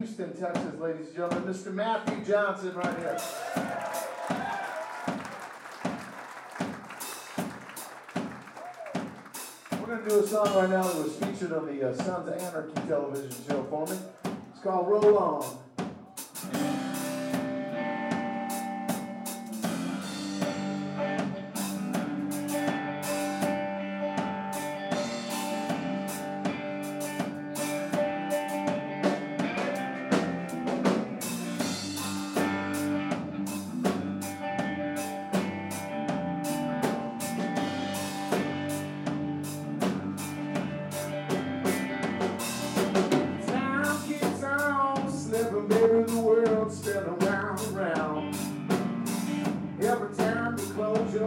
Houston, Texas, ladies and gentlemen, Mr. Matthew Johnson right here. We're going to do a song right now that was featured on the uh, Sons of Anarchy television show for me. It's called Roll On.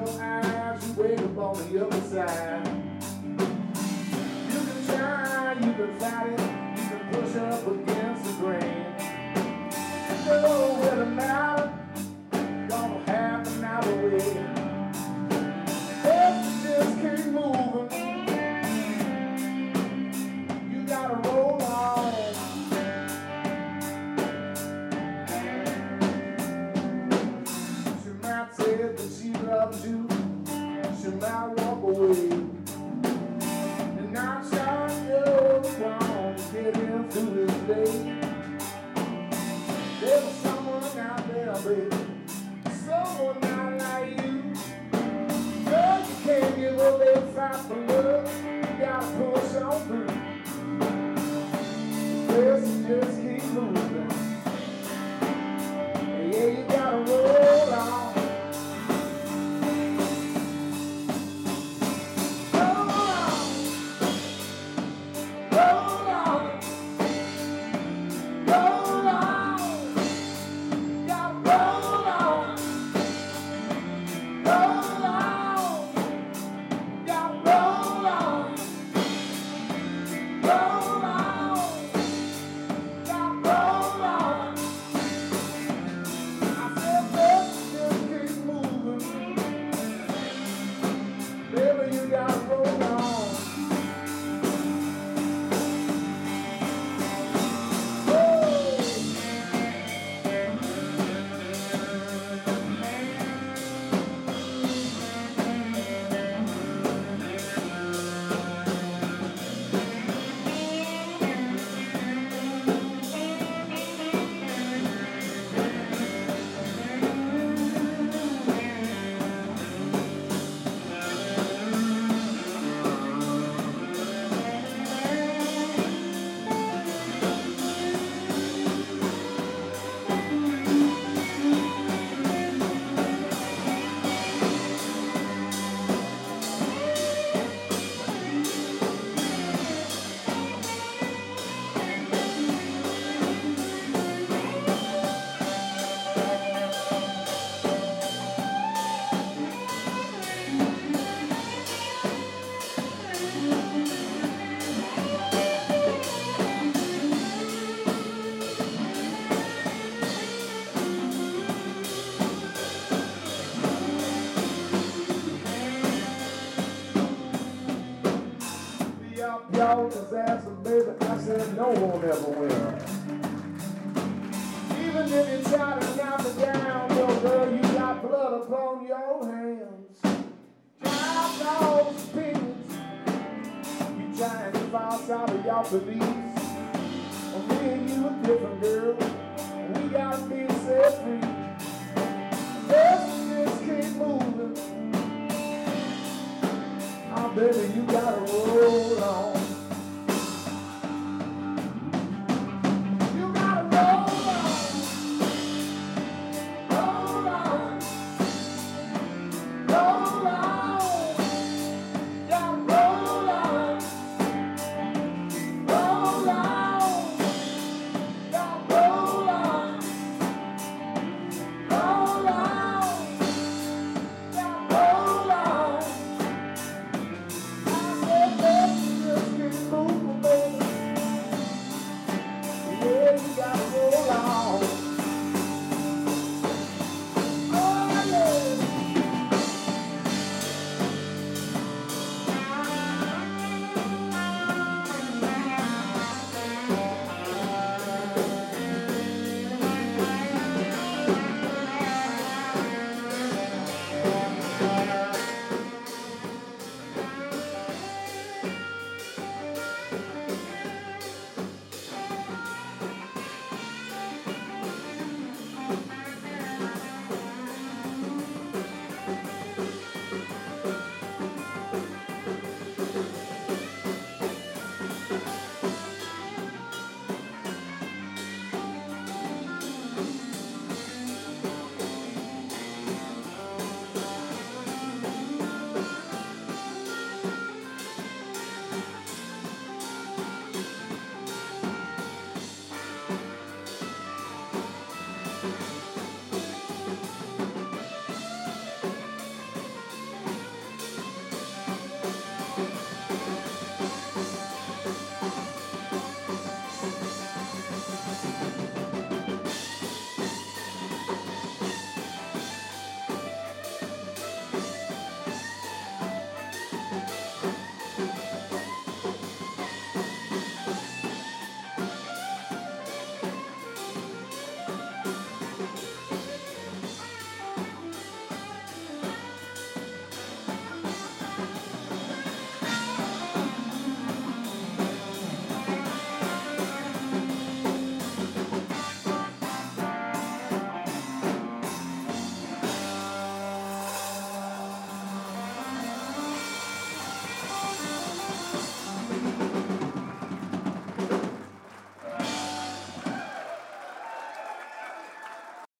Your eyes, you wake up on the other side. There's someone out there, baby. Someone not like you. You can't. You gotta push on through. Just keep moving. Y'all, was asking, baby. I said, no one ever will. Even if you try to knock me down, yo, girl, you got blood upon your hands. Drive those opinions. You trying to false out of your beliefs. Me and you are different,